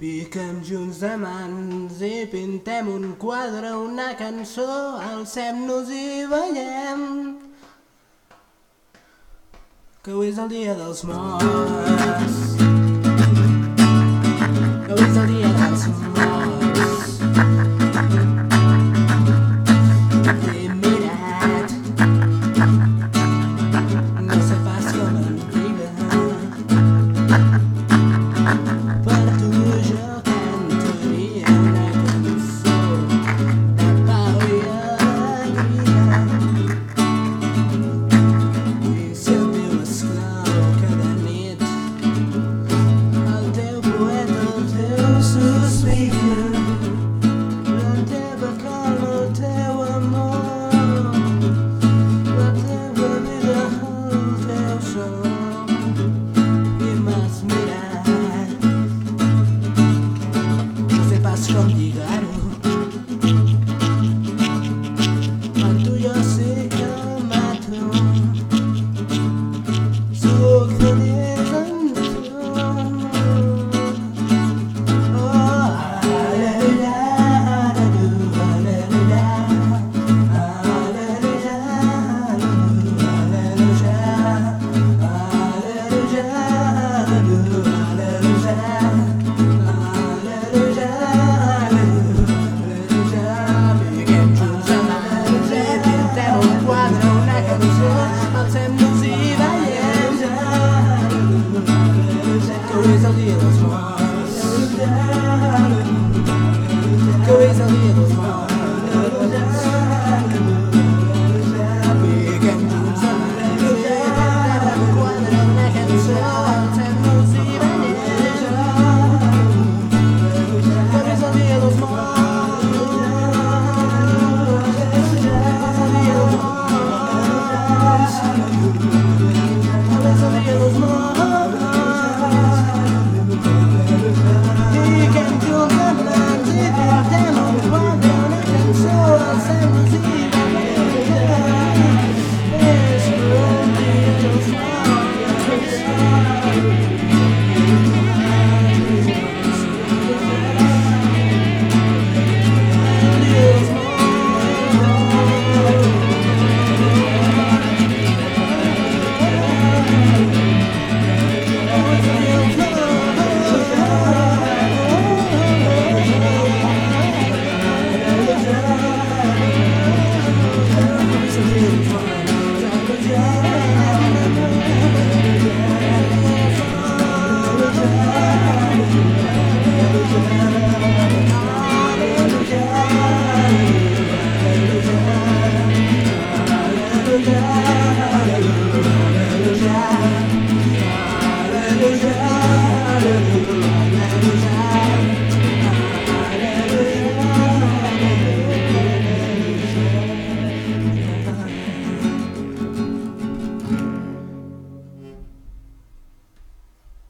Piquem junts de mans i pintem un quadre, una cançó, alcem-nos i ballem. Que avui és el dia dels morts. I don't know. Coisa linda. Yeah.